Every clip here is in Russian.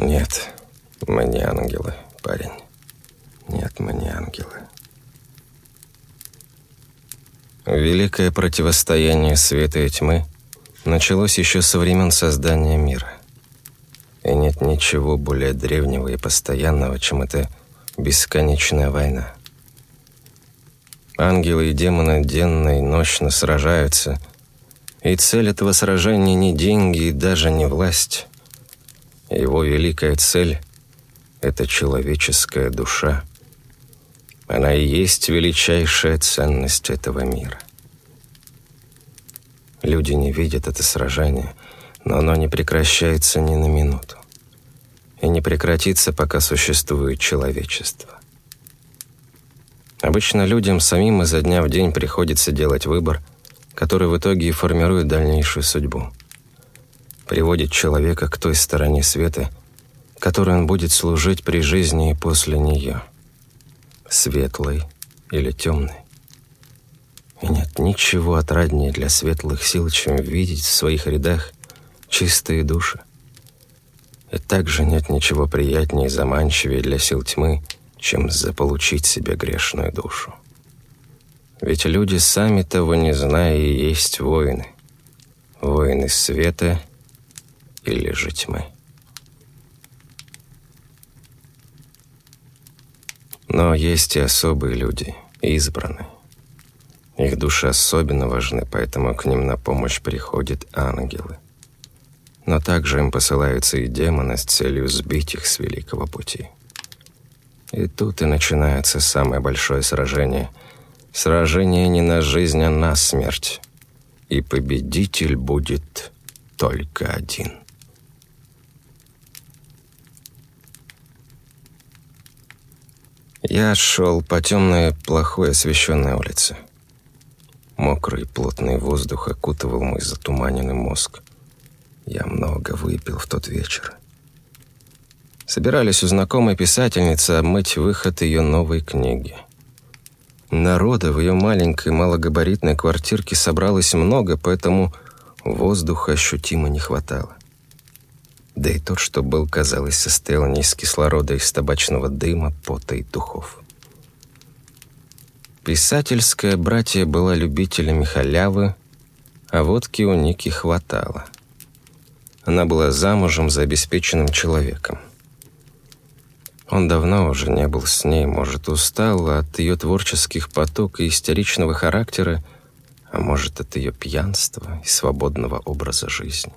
Нет, мы не ангелы, парень. Нет, мы не ангелы. Великое противостояние света и тьмы началось еще со времен создания мира. И нет ничего более древнего и постоянного, чем эта бесконечная война. Ангелы и демоны денно и ночно сражаются, и цель этого сражения не деньги и даже не власть. Его великая цель — это человеческая душа. Она и есть величайшая ценность этого мира. Люди не видят это сражение, но оно не прекращается ни на минуту и не прекратится, пока существует человечество. Обычно людям самим изо дня в день приходится делать выбор, который в итоге и формирует дальнейшую судьбу. Приводит человека к той стороне света, которой он будет служить при жизни и после нее. Светлой или темной. И нет ничего отраднее для светлых сил, чем видеть в своих рядах чистые души. И также нет ничего приятнее и заманчивее для сил тьмы, чем заполучить себе грешную душу. Ведь люди, сами того не зная, и есть воины. Воины света или же тьмы. Но есть и особые люди, избранные. Их души особенно важны, поэтому к ним на помощь приходят ангелы. Но также им посылаются и демоны с целью сбить их с великого пути. И тут и начинается самое большое сражение. Сражение не на жизнь, а на смерть. И победитель будет только один. Я шел по темной, плохой освещенной улице. Мокрый, плотный воздух окутывал мой затуманенный мозг. Я много выпил в тот вечер. Собирались у знакомой писательницы обмыть выход ее новой книги. Народа в ее маленькой малогабаритной квартирке собралось много, поэтому воздуха ощутимо не хватало. Да и тот, что был, казалось, состоял не из кислорода, а из табачного дыма, пота и духов. Писательская братья была любителями халявы, а водки у Ники хватало. Она была замужем за обеспеченным человеком. Он давно уже не был с ней, может, устал от ее творческих поток и истеричного характера, а может, от ее пьянства и свободного образа жизни.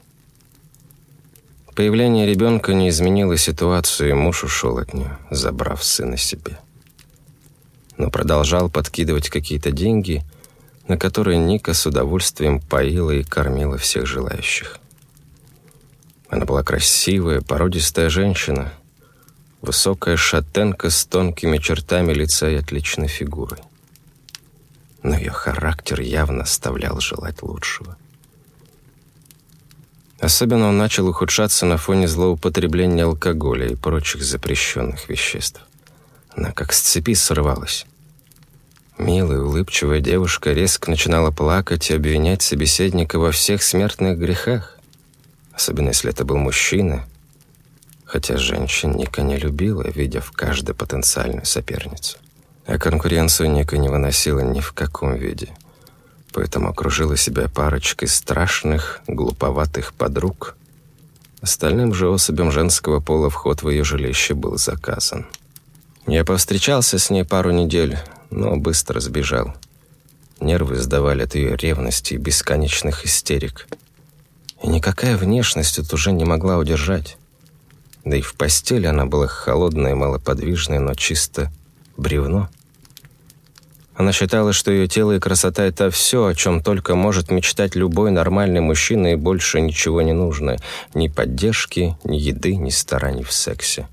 Появление ребенка не изменило ситуацию, и муж ушел от нее, забрав сына себе но продолжал подкидывать какие-то деньги, на которые Ника с удовольствием поила и кормила всех желающих. Она была красивая, породистая женщина, высокая шатенка с тонкими чертами лица и отличной фигурой. Но ее характер явно оставлял желать лучшего. Особенно он начал ухудшаться на фоне злоупотребления алкоголя и прочих запрещенных веществ. Она как с цепи срывалась. Милая, улыбчивая девушка резко начинала плакать и обвинять собеседника во всех смертных грехах. Особенно, если это был мужчина. Хотя женщин Ника не любила, видя в каждой потенциальную соперницу. А конкуренцию Ника не выносила ни в каком виде. Поэтому окружила себя парочкой страшных, глуповатых подруг. Остальным же особям женского пола вход в ее жилище был заказан. Я повстречался с ней пару недель, но быстро сбежал. Нервы сдавали от ее ревности и бесконечных истерик. И никакая внешность тут уже не могла удержать. Да и в постели она была холодная и малоподвижная, но чисто бревно. Она считала, что ее тело и красота — это все, о чем только может мечтать любой нормальный мужчина, и больше ничего не нужно. Ни поддержки, ни еды, ни стараний в сексе.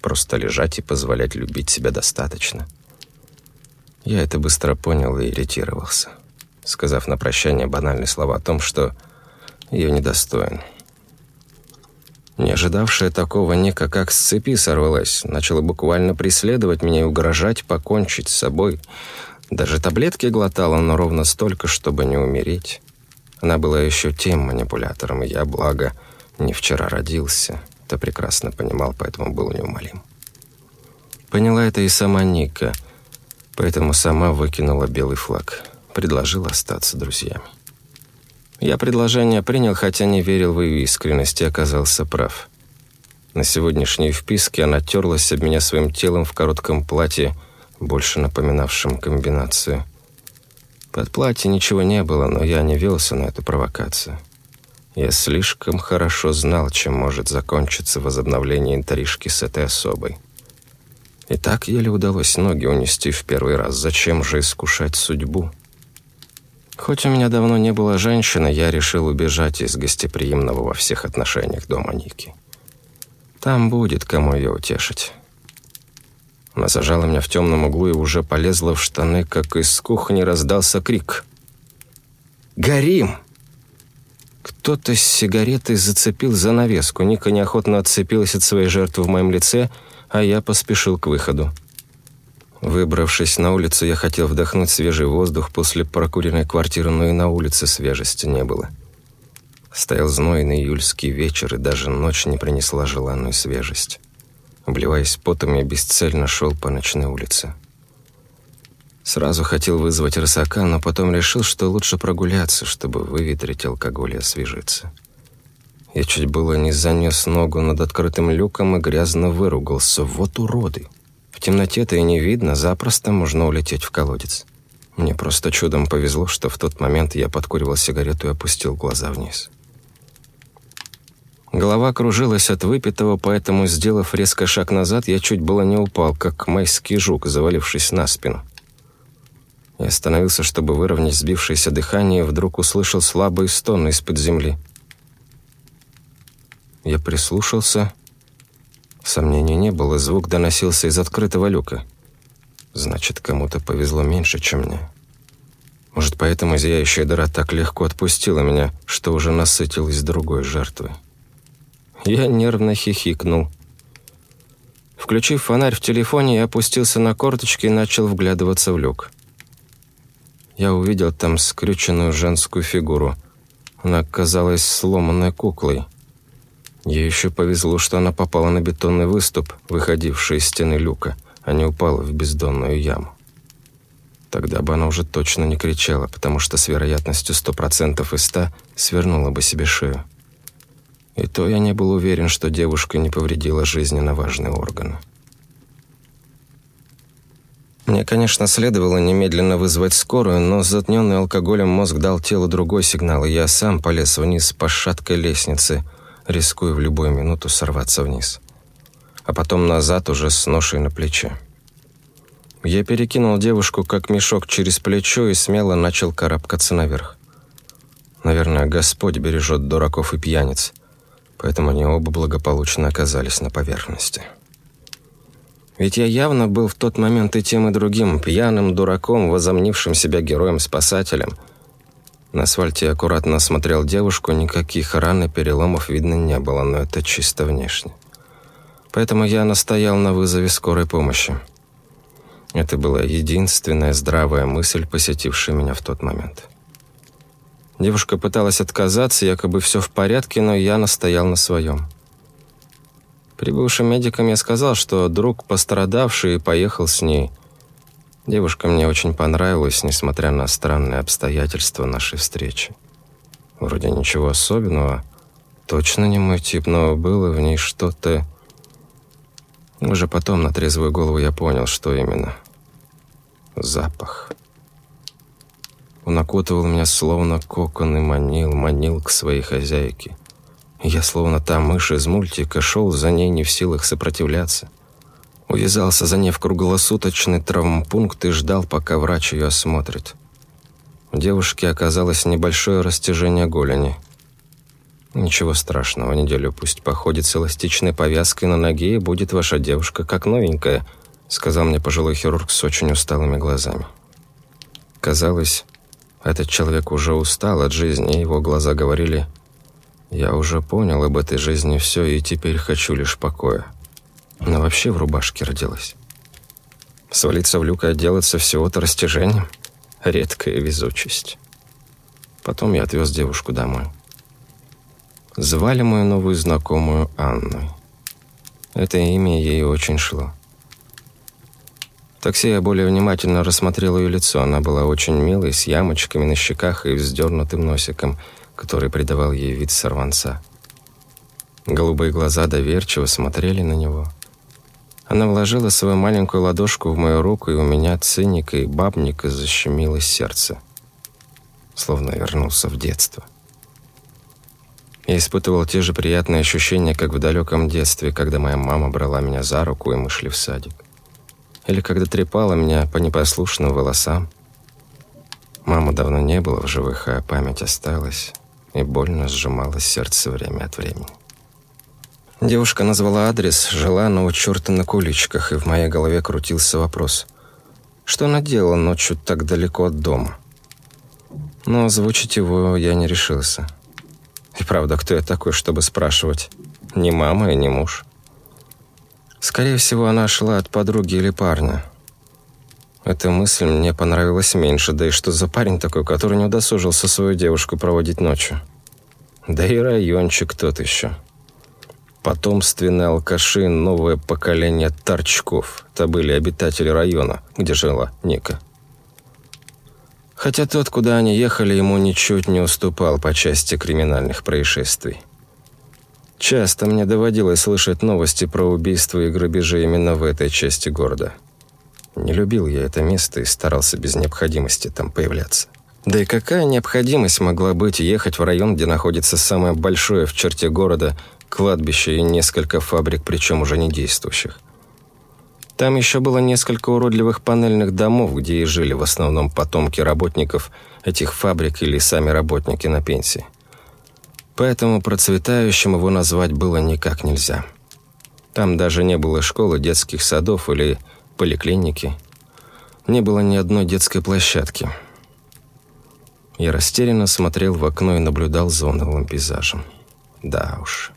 Просто лежать и позволять любить себя достаточно. Я это быстро понял и иритировался, сказав на прощание банальные слова о том, что ее недостоин. Не ожидавшая такого Ника как с цепи сорвалась, начала буквально преследовать меня и угрожать покончить с собой. Даже таблетки глотала, но ровно столько, чтобы не умереть. Она была еще тем манипулятором, и я, благо, не вчера родился, это прекрасно понимал, поэтому был неумолим. Поняла это и сама Ника, поэтому сама выкинула белый флаг. Предложила остаться друзьями. Я предложение принял, хотя не верил в ее искренность и оказался прав. На сегодняшней вписке она терлась об меня своим телом в коротком платье, больше напоминавшем комбинацию. Под платье ничего не было, но я не велся на эту провокацию. Я слишком хорошо знал, чем может закончиться возобновление интрижки с этой особой. И так еле удалось ноги унести в первый раз. Зачем же искушать судьбу? Хоть у меня давно не было женщины, я решил убежать из гостеприимного во всех отношениях дома Ники. Там будет кому ее утешить. Она зажала меня в темном углу и уже полезла в штаны, как из кухни раздался крик. «Горим!» Кто-то с сигаретой зацепил занавеску. Ника неохотно отцепилась от своей жертвы в моем лице, а я поспешил к выходу. Выбравшись на улицу, я хотел вдохнуть свежий воздух после прокуренной квартиры, но и на улице свежести не было. Стоял знойный июльский вечер, и даже ночь не принесла желанную свежесть. Обливаясь потом, я бесцельно шел по ночной улице. Сразу хотел вызвать рысака, но потом решил, что лучше прогуляться, чтобы выветрить алкоголь и освежиться. Я чуть было не занес ногу над открытым люком и грязно выругался. Вот уроды! В темноте-то и не видно, запросто можно улететь в колодец. Мне просто чудом повезло, что в тот момент я подкуривал сигарету и опустил глаза вниз. Голова кружилась от выпитого, поэтому, сделав резко шаг назад, я чуть было не упал, как майский жук, завалившись на спину. Я остановился, чтобы выровнять сбившееся дыхание, и вдруг услышал слабый стон из-под земли. Я прислушался. Сомнений не было, звук доносился из открытого люка. Значит, кому-то повезло меньше, чем мне. Может, поэтому зияющая дыра так легко отпустила меня, что уже насытилась другой жертвой. Я нервно хихикнул. Включив фонарь в телефоне, я опустился на корточки и начал вглядываться в люк я увидел там скрюченную женскую фигуру. Она казалась сломанной куклой. Ей еще повезло, что она попала на бетонный выступ, выходивший из стены люка, а не упала в бездонную яму. Тогда бы она уже точно не кричала, потому что с вероятностью 100% из 100 свернула бы себе шею. И то я не был уверен, что девушка не повредила жизненно важные органы. Мне, конечно, следовало немедленно вызвать скорую, но затненный алкоголем мозг дал телу другой сигнал, и я сам полез вниз по шаткой лестнице, рискуя в любую минуту сорваться вниз. А потом назад уже с ношей на плече. Я перекинул девушку как мешок через плечо и смело начал карабкаться наверх. Наверное, Господь бережет дураков и пьяниц, поэтому они оба благополучно оказались на поверхности. Ведь я явно был в тот момент и тем, и другим, пьяным дураком, возомнившим себя героем-спасателем. На асфальте я аккуратно осмотрел девушку, никаких ран и переломов видно не было, но это чисто внешне. Поэтому я настоял на вызове скорой помощи. Это была единственная здравая мысль, посетившая меня в тот момент. Девушка пыталась отказаться, якобы все в порядке, но я настоял на своем. Прибывшим медикам я сказал, что друг пострадавший поехал с ней. Девушка мне очень понравилась, несмотря на странные обстоятельства нашей встречи. Вроде ничего особенного, точно не мой тип, но было в ней что-то... Уже потом на трезвую голову я понял, что именно. Запах. Он окутывал меня словно кокон и манил, манил к своей хозяйке. Я, словно та мышь из мультика, шел за ней не в силах сопротивляться. Увязался за ней в круглосуточный травмпункт и ждал, пока врач ее осмотрит. У девушки оказалось небольшое растяжение голени. Ничего страшного, неделю пусть походит с эластичной повязкой на ноге, и будет ваша девушка как новенькая, сказал мне пожилой хирург с очень усталыми глазами. Казалось, этот человек уже устал от жизни, и его глаза говорили я уже понял об этой жизни все и теперь хочу лишь покоя. Но вообще в рубашке родилась. Свалиться в люк и отделаться всего-то растяжением — редкая везучесть. Потом я отвез девушку домой. Звали мою новую знакомую Анной. Это имя ей очень шло. В такси я более внимательно рассмотрел ее лицо. Она была очень милой, с ямочками на щеках и вздернутым носиком, который придавал ей вид сорванца. Голубые глаза доверчиво смотрели на него. Она вложила свою маленькую ладошку в мою руку, и у меня циника и бабника защемило сердце. Словно вернулся в детство. Я испытывал те же приятные ощущения, как в далеком детстве, когда моя мама брала меня за руку, и мы шли в садик. Или когда трепала меня по непослушным волосам. Мама давно не было в живых, а память осталась, и больно сжималось сердце время от времени. Девушка назвала адрес, жила она у черта на куличках, и в моей голове крутился вопрос. Что она делала ночью так далеко от дома? Но озвучить его я не решился. И правда, кто я такой, чтобы спрашивать? Ни мама и ни муж. Скорее всего, она шла от подруги или парня. Эта мысль мне понравилась меньше, да и что за парень такой, который не удосужился свою девушку проводить ночью? Да и райончик тот еще. Потомственные алкаши, новое поколение торчков. Это были обитатели района, где жила Ника. Хотя тот, куда они ехали, ему ничуть не уступал по части криминальных происшествий. Часто мне доводилось слышать новости про убийства и грабежи именно в этой части города. Не любил я это место и старался без необходимости там появляться. Да и какая необходимость могла быть ехать в район, где находится самое большое в черте города кладбище и несколько фабрик, причем уже не действующих. Там еще было несколько уродливых панельных домов, где и жили в основном потомки работников этих фабрик или сами работники на пенсии. Поэтому процветающим его назвать было никак нельзя. Там даже не было школы, детских садов или поликлиники. Не было ни одной детской площадки. Я растерянно смотрел в окно и наблюдал за унылым пейзажем. Да уж,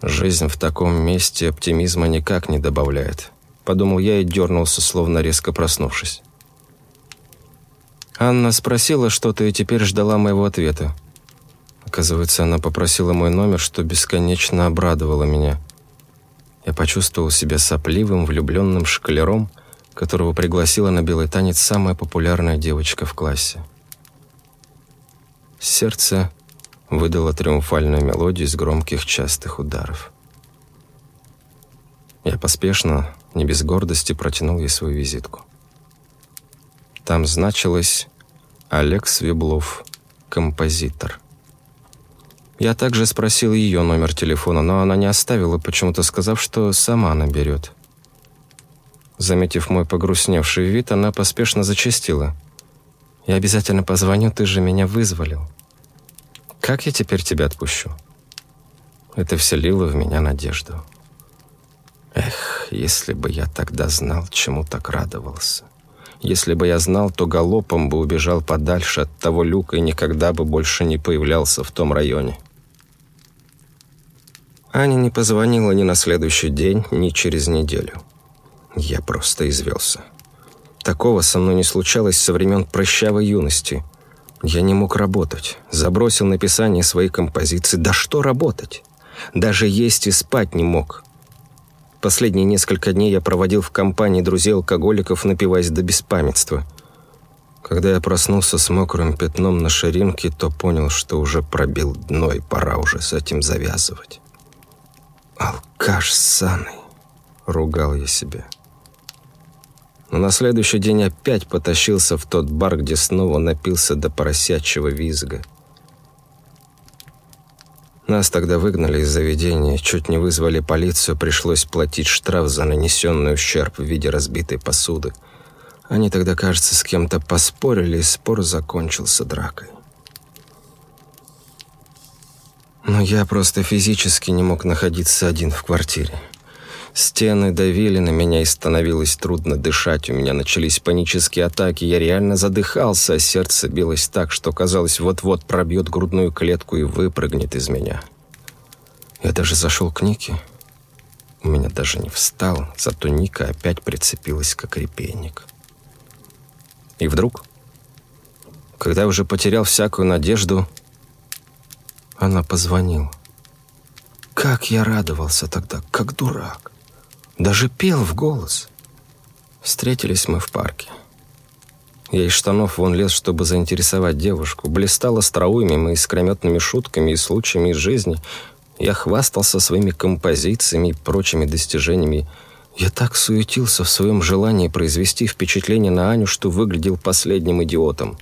Жизнь в таком месте оптимизма никак не добавляет. Подумал я и дернулся, словно резко проснувшись. Анна спросила что-то и теперь ждала моего ответа. Оказывается, она попросила мой номер, что бесконечно обрадовало меня. Я почувствовал себя сопливым, влюбленным шкалером, которого пригласила на белый танец самая популярная девочка в классе. Сердце выдала триумфальную мелодию из громких частых ударов. Я поспешно, не без гордости, протянул ей свою визитку. Там значилось «Олег Свеблов, композитор». Я также спросил ее номер телефона, но она не оставила, почему-то сказав, что сама наберет. Заметив мой погрустневший вид, она поспешно зачастила. «Я обязательно позвоню, ты же меня вызволил». Как я теперь тебя отпущу? Это вселило в меня надежду. Эх, если бы я тогда знал, чему так радовался. Если бы я знал, то галопом бы убежал подальше от того люка и никогда бы больше не появлялся в том районе. Аня не позвонила ни на следующий день, ни через неделю. Я просто извелся. Такого со мной не случалось со времен прыщавой юности. Я не мог работать. Забросил написание своей композиции. Да что работать? Даже есть и спать не мог. Последние несколько дней я проводил в компании друзей-алкоголиков, напиваясь до беспамятства. Когда я проснулся с мокрым пятном на ширинке, то понял, что уже пробил дно и пора уже с этим завязывать. «Алкаш ссаный!» — ругал я себя. Но на следующий день опять потащился в тот бар, где снова напился до поросячьего визга. Нас тогда выгнали из заведения, чуть не вызвали полицию, пришлось платить штраф за нанесенный ущерб в виде разбитой посуды. Они тогда, кажется, с кем-то поспорили, и спор закончился дракой. Но я просто физически не мог находиться один в квартире. Стены давили на меня, и становилось трудно дышать. У меня начались панические атаки. Я реально задыхался, а сердце билось так, что казалось, вот-вот пробьет грудную клетку и выпрыгнет из меня. Я даже зашел к Нике. У меня даже не встал, зато Ника опять прицепилась как репейник. И вдруг, когда я уже потерял всякую надежду, она позвонила. Как я радовался тогда, как дурак. Даже пел в голос. Встретились мы в парке. Я из штанов вон лез, чтобы заинтересовать девушку. Блистал остроумием и искрометными шутками и случаями из жизни. Я хвастался своими композициями и прочими достижениями. Я так суетился в своем желании произвести впечатление на Аню, что выглядел последним идиотом.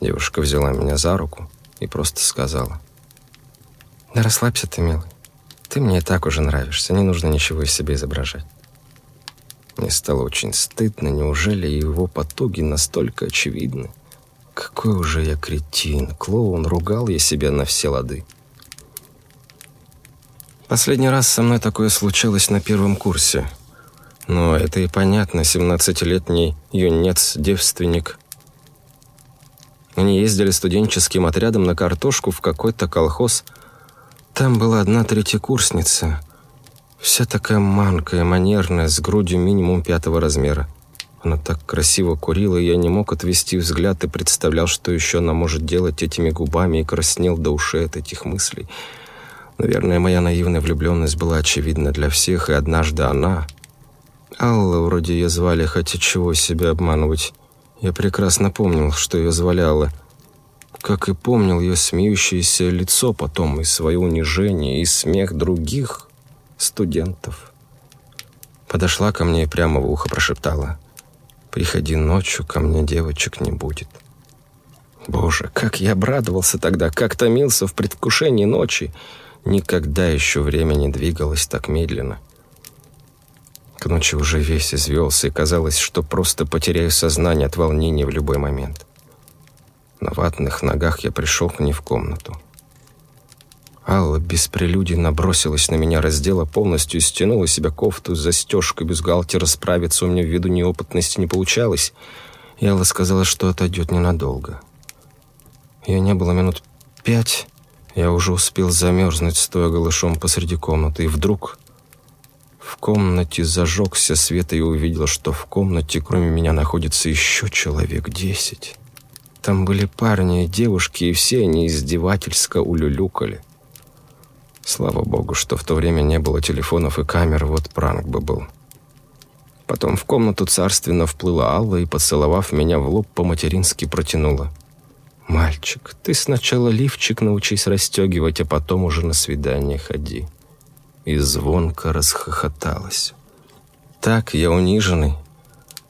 Девушка взяла меня за руку и просто сказала. «Да расслабься ты, милый. Ты мне и так уже нравишься, не нужно ничего из себя изображать». Мне стало очень стыдно, неужели его потуги настолько очевидны? Какой уже я кретин, клоун, ругал я себя на все лады. Последний раз со мной такое случалось на первом курсе. Но это и понятно, 17-летний юнец, девственник. Они ездили студенческим отрядом на картошку в какой-то колхоз. Там была одна третьекурсница — Вся такая манкая, манерная, с грудью минимум пятого размера. Она так красиво курила, и я не мог отвести взгляд и представлял, что еще она может делать этими губами, и краснел до ушей от этих мыслей. Наверное, моя наивная влюбленность была очевидна для всех, и однажды она... Алла вроде ее звали, хотя чего себя обманывать. Я прекрасно помнил, что ее звали. Как и помнил ее смеющееся лицо потом, и свое унижение, и смех других студентов. Подошла ко мне и прямо в ухо прошептала. «Приходи ночью, ко мне девочек не будет». Боже, как я обрадовался тогда, как томился в предвкушении ночи. Никогда еще время не двигалось так медленно. К ночи уже весь извелся, и казалось, что просто потеряю сознание от волнения в любой момент. На ватных ногах я пришел к ней в комнату. Алла без прелюдий набросилась на меня, раздела полностью, стянула себя кофту застежкой бюстгальтера, справиться у меня ввиду неопытности не получалось. И Алла сказала, что отойдет ненадолго. Ее не было минут пять, я уже успел замерзнуть, стоя голышом посреди комнаты, и вдруг в комнате зажегся свет, и я увидел, что в комнате кроме меня находится еще человек десять. Там были парни и девушки, и все они издевательско улюлюкали. Слава богу, что в то время не было телефонов и камер, вот пранк бы был. Потом в комнату царственно вплыла Алла и, поцеловав меня в лоб, по-матерински протянула. «Мальчик, ты сначала лифчик научись расстегивать, а потом уже на свидание ходи». И звонко расхохоталась. Так я униженный,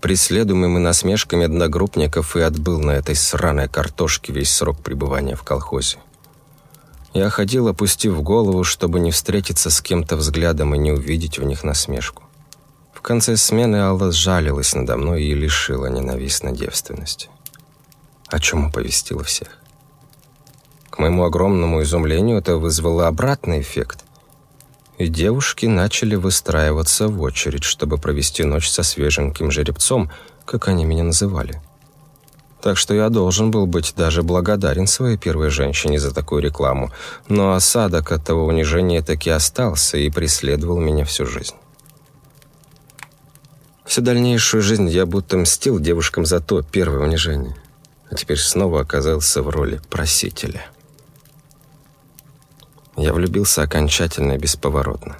преследуемый насмешками одногруппников и отбыл на этой сраной картошке весь срок пребывания в колхозе. Я ходил, опустив голову, чтобы не встретиться с кем-то взглядом и не увидеть в них насмешку. В конце смены Алла сжалилась надо мной и лишила ненавистной девственности. О чем оповестила всех. К моему огромному изумлению это вызвало обратный эффект. И девушки начали выстраиваться в очередь, чтобы провести ночь со свеженьким жеребцом, как они меня называли. Так что я должен был быть даже благодарен своей первой женщине за такую рекламу. Но осадок от того унижения таки остался и преследовал меня всю жизнь. Всю дальнейшую жизнь я будто мстил девушкам за то первое унижение. А теперь снова оказался в роли просителя. Я влюбился окончательно и бесповоротно.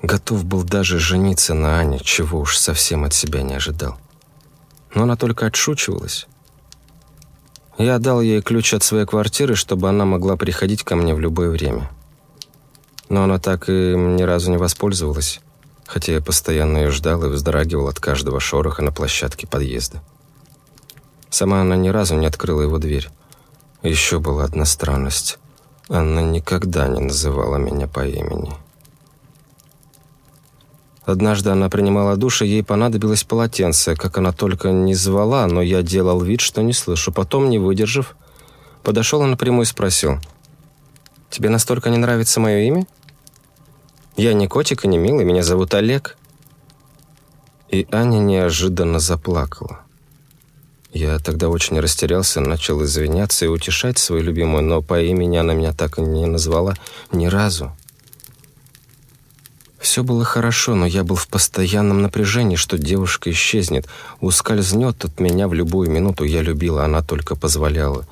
Готов был даже жениться на Ане, чего уж совсем от себя не ожидал. Но она только отшучивалась. Я дал ей ключ от своей квартиры, чтобы она могла приходить ко мне в любое время. Но она так и ни разу не воспользовалась, хотя я постоянно ее ждал и вздрагивал от каждого шороха на площадке подъезда. Сама она ни разу не открыла его дверь. Еще была одна странность. Она никогда не называла меня по имени. Однажды она принимала душ, и ей понадобилось полотенце. Как она только не звала, но я делал вид, что не слышу. Потом, не выдержав, подошел и напрямую спросил. «Тебе настолько не нравится мое имя?» «Я не котик и не милый, меня зовут Олег». И Аня неожиданно заплакала. Я тогда очень растерялся, начал извиняться и утешать свою любимую, но по имени она меня так и не назвала ни разу. Все было хорошо, но я был в постоянном напряжении, что девушка исчезнет, ускользнет от меня в любую минуту. Я любила, она только позволяла.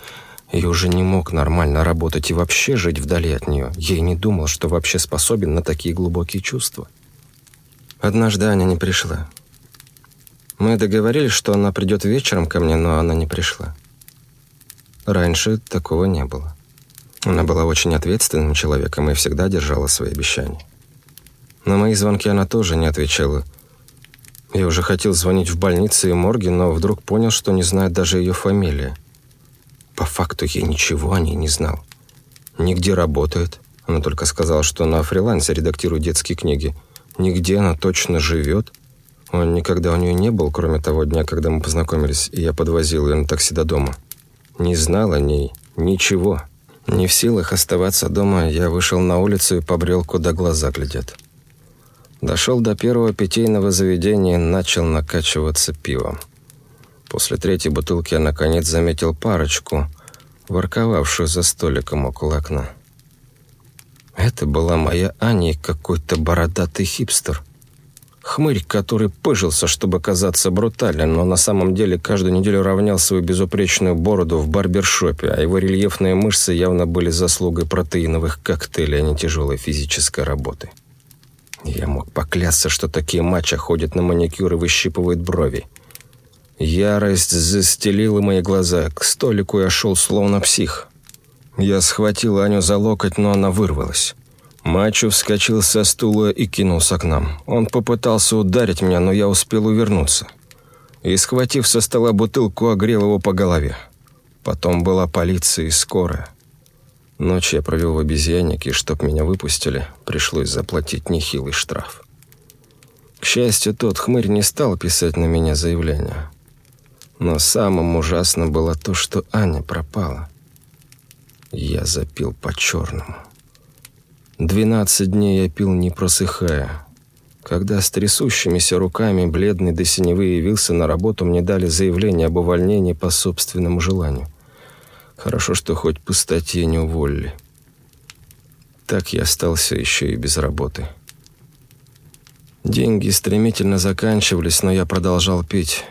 Я уже не мог нормально работать и вообще жить вдали от нее. Я и не думал, что вообще способен на такие глубокие чувства. Однажды Аня не пришла. Мы договорились, что она придет вечером ко мне, но она не пришла. Раньше такого не было. Она была очень ответственным человеком и всегда держала свои обещания. На мои звонки она тоже не отвечала. Я уже хотел звонить в больницы и морги, но вдруг понял, что не знает даже ее фамилии. По факту я ничего о ней не знал. Нигде работает. Она только сказала, что на фрилансе редактирует детские книги. Нигде она точно живет. Он никогда у нее не был, кроме того дня, когда мы познакомились, и я подвозил ее на такси до дома. Не знал о ней ничего. Не в силах оставаться дома, я вышел на улицу и побрел, куда глаза глядят. Дошел до первого питейного заведения начал накачиваться пивом. После третьей бутылки я наконец заметил парочку, ворковавшую за столиком около окна. Это была моя Аня какой-то бородатый хипстер. Хмырь, который пыжился, чтобы казаться брутальным, но на самом деле каждую неделю равнял свою безупречную бороду в барбершопе, а его рельефные мышцы явно были заслугой протеиновых коктейлей, а не тяжелой физической работы. Я мог поклясться, что такие мачо ходят на маникюр и выщипывают брови. Ярость застелила мои глаза. К столику я шел словно псих. Я схватил Аню за локоть, но она вырвалась. Мачо вскочил со стула и кинулся к нам. Он попытался ударить меня, но я успел увернуться. И, схватив со стола бутылку, огрел его по голове. Потом была полиция и скорая. Ночь я провел в обезьяннике, и чтоб меня выпустили, пришлось заплатить нехилый штраф. К счастью, тот хмырь не стал писать на меня заявление. Но самым ужасным было то, что Аня пропала. Я запил по-черному. Двенадцать дней я пил, не просыхая. Когда с трясущимися руками, бледный до синевы, явился на работу, мне дали заявление об увольнении по собственному желанию. Хорошо, что хоть по статье не уволили. Так я остался еще и без работы. Деньги стремительно заканчивались, но я продолжал пить.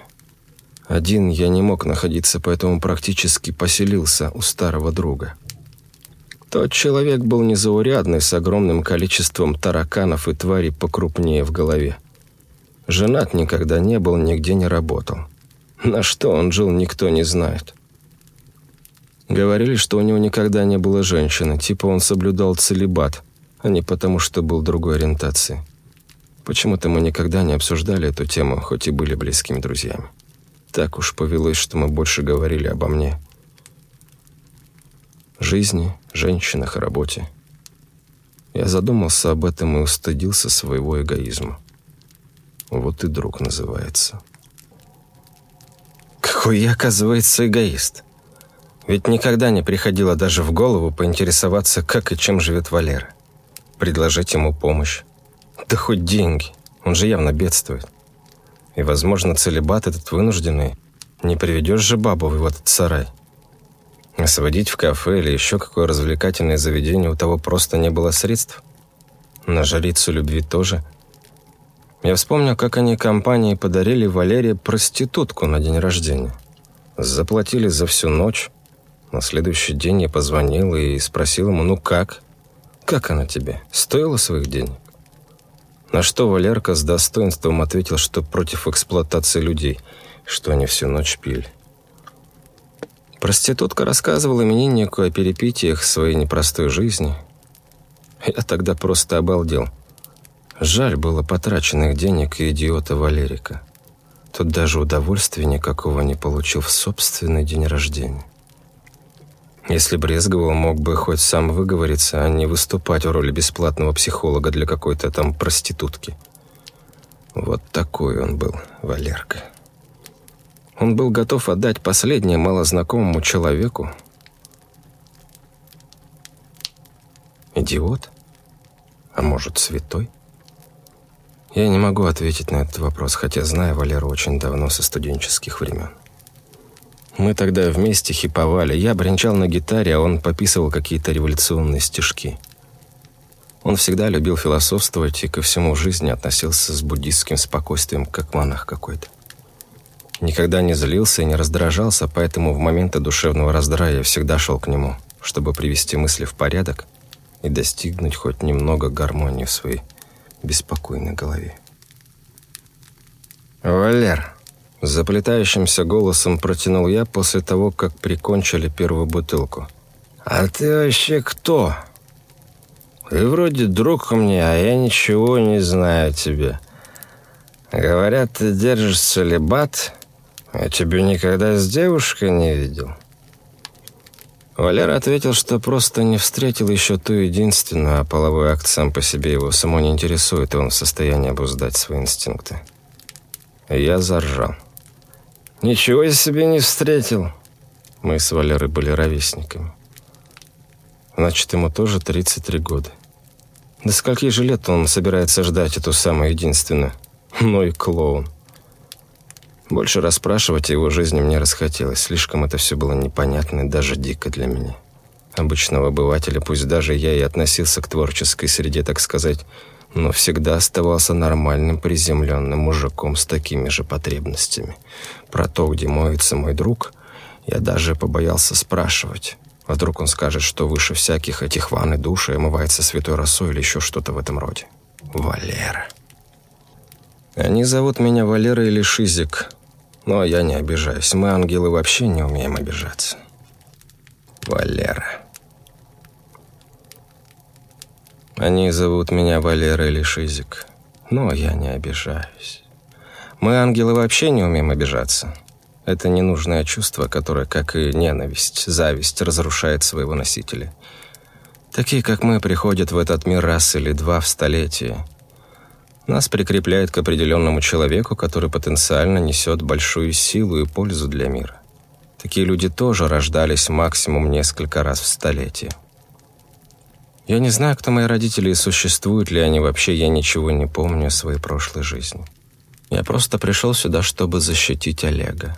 Один я не мог находиться, поэтому практически поселился у старого друга. Тот человек был незаурядный, с огромным количеством тараканов и тварей покрупнее в голове. Женат никогда не был, нигде не работал. На что он жил, никто не знает. Говорили, что у него никогда не было женщины, типа он соблюдал целебат, а не потому, что был другой ориентации. Почему-то мы никогда не обсуждали эту тему, хоть и были близкими друзьями. Так уж повелось, что мы больше говорили обо мне – жизни, женщинах и работе. Я задумался об этом и устыдился своего эгоизма. Вот и друг называется. Какой я, оказывается, эгоист. Ведь никогда не приходило даже в голову поинтересоваться, как и чем живет Валера. Предложить ему помощь. Да хоть деньги. Он же явно бедствует. И, возможно, целебат этот вынужденный. Не приведешь же бабу в этот сарай. А сводить в кафе или еще какое развлекательное заведение у того просто не было средств. На жрицу любви тоже. Я вспомнил, как они компанией подарили Валерии проститутку на день рождения. Заплатили за всю ночь. На следующий день я позвонил и спросил ему, ну как? Как она тебе? Стоила своих денег? На что Валерка с достоинством ответил, что против эксплуатации людей, что они всю ночь пили. Проститутка рассказывала имениннику о перипетиях своей непростой жизни. Я тогда просто обалдел. Жаль было потраченных денег и идиота Валерика. Тот даже удовольствия никакого не получил в собственный день рождения. Если брезговал, мог бы хоть сам выговориться, а не выступать в роли бесплатного психолога для какой-то там проститутки. Вот такой он был, Валерка. Он был готов отдать последнее малознакомому человеку. Идиот? А может, святой? Я не могу ответить на этот вопрос, хотя знаю Валеру очень давно, со студенческих времен. Мы тогда вместе хиповали. Я бренчал на гитаре, а он пописывал какие-то революционные стишки. Он всегда любил философствовать и ко всему жизни относился с буддистским спокойствием, как монах какой-то. Никогда не злился и не раздражался, поэтому в моменты душевного раздрая я всегда шел к нему, чтобы привести мысли в порядок и достигнуть хоть немного гармонии в своей беспокойной голове. «Валер!» Заплетающимся голосом протянул я после того, как прикончили первую бутылку. «А ты вообще кто?» «Ты вроде друг мне, а я ничего не знаю о тебе. Говорят, ты держишь целебат, я тебя никогда с девушкой не видел». Валера ответил, что просто не встретил еще ту единственную, а половой акт сам по себе его само не интересует, и он в состоянии обуздать свои инстинкты. Я заржал. «Ничего я себе не встретил!» Мы с Валерой были ровесниками. Значит, ему тоже 33 года. До скольки же лет он собирается ждать эту самую единственную? Ну и клоун. Больше расспрашивать о его жизни мне расхотелось. Слишком это все было непонятно и даже дико для меня. Обычного обывателя, пусть даже я и относился к творческой среде, так сказать, но всегда оставался нормальным приземленным мужиком с такими же потребностями. Про то, где моется мой друг, я даже побоялся спрашивать. А вдруг он скажет, что выше всяких этих ванн и душа омывается святой росой или еще что-то в этом роде. Валера. Они зовут меня Валера или Шизик, но я не обижаюсь. Мы, ангелы, вообще не умеем обижаться. Валера. Они зовут меня Валера или Шизик, но я не обижаюсь. Мы, ангелы, вообще не умеем обижаться. Это ненужное чувство, которое, как и ненависть, зависть, разрушает своего носителя. Такие, как мы, приходят в этот мир раз или два в столетие. Нас прикрепляет к определенному человеку, который потенциально несет большую силу и пользу для мира. Такие люди тоже рождались максимум несколько раз в столетие. Я не знаю, кто мои родители и существуют ли они вообще, я ничего не помню о своей прошлой жизни. Я просто пришел сюда, чтобы защитить Олега.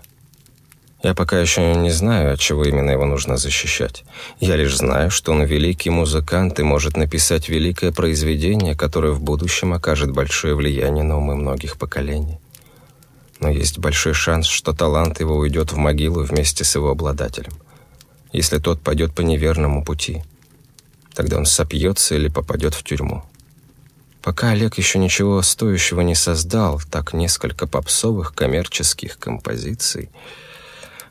Я пока еще не знаю, от чего именно его нужно защищать. Я лишь знаю, что он великий музыкант и может написать великое произведение, которое в будущем окажет большое влияние на умы многих поколений. Но есть большой шанс, что талант его уйдет в могилу вместе с его обладателем. Если тот пойдет по неверному пути, тогда он сопьется или попадет в тюрьму. Пока Олег еще ничего стоящего не создал, так несколько попсовых коммерческих композиций –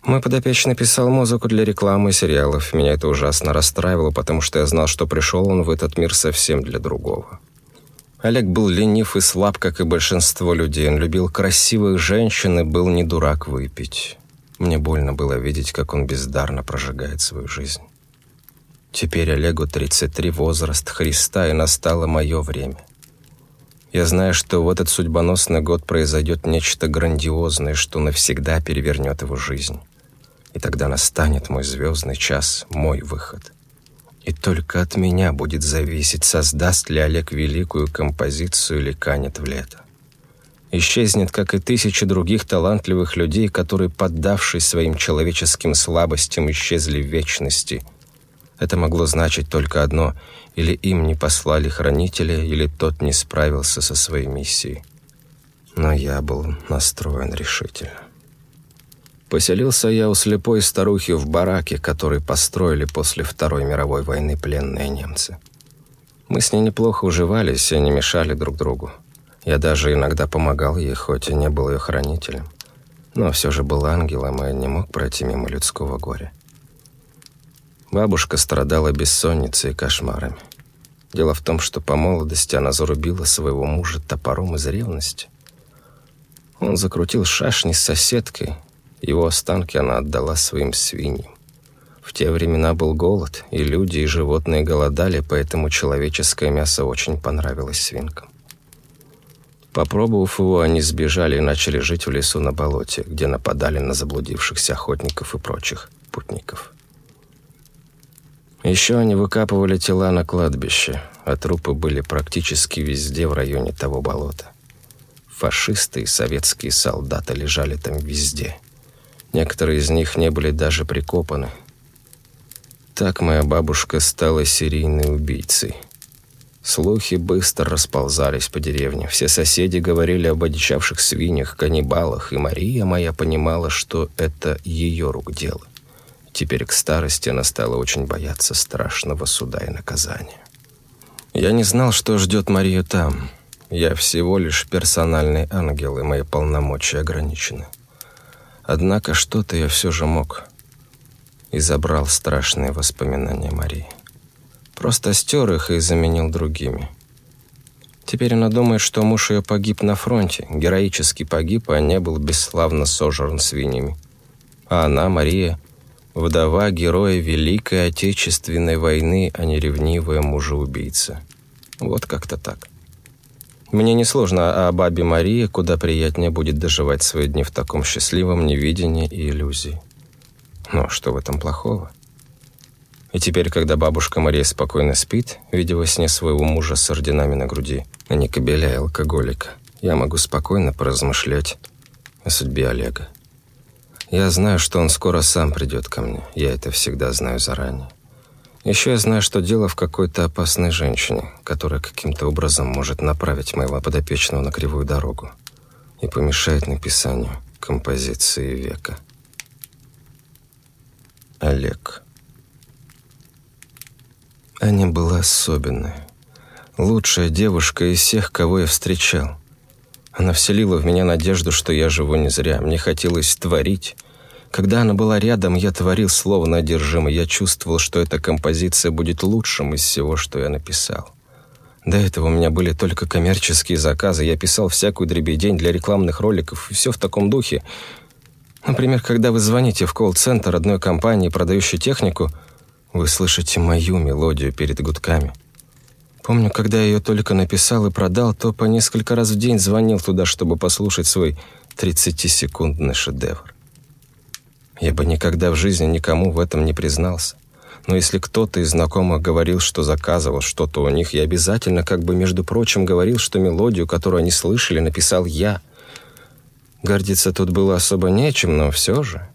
мой подопечный писал музыку для рекламы и сериалов. Меня это ужасно расстраивало, потому что я знал, что пришел он в этот мир совсем для другого. Олег был ленив и слаб, как и большинство людей. Он любил красивых женщин и был не дурак выпить. Мне больно было видеть, как он бездарно прожигает свою жизнь. Теперь Олегу 33, возраст Христа, и настало мое время. Я знаю, что в этот судьбоносный год произойдет нечто грандиозное, что навсегда перевернет его жизнь. И тогда настанет мой звездный час, мой выход. И только от меня будет зависеть, создаст ли Олег великую композицию или канет в лето. Исчезнет, как и тысячи других талантливых людей, которые, поддавшись своим человеческим слабостям, исчезли в вечности. Это могло значить только одно — или им не послали хранителя, или тот не справился со своей миссией. Но я был настроен решительно. Поселился я у слепой старухи в бараке, который построили после Второй мировой войны пленные немцы. Мы с ней неплохо уживались и не мешали друг другу. Я даже иногда помогал ей, хоть и не был ее хранителем. Но все же был ангелом и не мог пройти мимо людского горя. Бабушка страдала бессонницей и кошмарами. Дело в том, что по молодости она зарубила своего мужа топором из ревности. Он закрутил шашни с соседкой, его останки она отдала своим свиньям. В те времена был голод, и люди, и животные голодали, поэтому человеческое мясо очень понравилось свинкам. Попробовав его, они сбежали и начали жить в лесу на болоте, где нападали на заблудившихся охотников и прочих путников. Еще они выкапывали тела на кладбище, а трупы были практически везде в районе того болота. Фашисты и советские солдаты лежали там везде – Некоторые из них не были даже прикопаны. Так моя бабушка стала серийной убийцей. Слухи быстро расползались по деревне. Все соседи говорили об одичавших свиньях, каннибалах, и Мария моя понимала, что это ее рук дело. Теперь к старости она стала очень бояться страшного суда и наказания. Я не знал, что ждет Марию там. Я всего лишь персональный ангел, и мои полномочия ограничены. Однако что-то я все же мог. И забрал страшные воспоминания Марии. Просто стер их и заменил другими. Теперь она думает, что муж ее погиб на фронте, героически погиб, а не был бесславно сожран свиньями. А она, Мария, вдова героя Великой Отечественной войны, а не ревнивая мужа-убийца. Вот как-то так. Мне несложно, а бабе Марии куда приятнее будет доживать свои дни в таком счастливом невидении и иллюзии. Но что в этом плохого? И теперь, когда бабушка Мария спокойно спит, видя во сне своего мужа с орденами на груди, а не кобеля и алкоголика, я могу спокойно поразмышлять о судьбе Олега. Я знаю, что он скоро сам придет ко мне. Я это всегда знаю заранее. Еще я знаю, что дело в какой-то опасной женщине, которая каким-то образом может направить моего подопечного на кривую дорогу и помешает написанию композиции века. Олег. Аня была особенная. Лучшая девушка из всех, кого я встречал. Она вселила в меня надежду, что я живу не зря. Мне хотелось творить. Когда она была рядом, я творил словно одержимый. Я чувствовал, что эта композиция будет лучшим из всего, что я написал. До этого у меня были только коммерческие заказы. Я писал всякую дребедень для рекламных роликов, и все в таком духе. Например, когда вы звоните в колл-центр одной компании, продающей технику, вы слышите мою мелодию перед гудками – Помню, когда я ее только написал и продал, то по несколько раз в день звонил туда, чтобы послушать свой 30-секундный шедевр. Я бы никогда в жизни никому в этом не признался. Но если кто-то из знакомых говорил, что заказывал что-то у них, я обязательно, как бы между прочим, говорил, что мелодию, которую они слышали, написал я. Гордиться тут было особо нечем, но все же...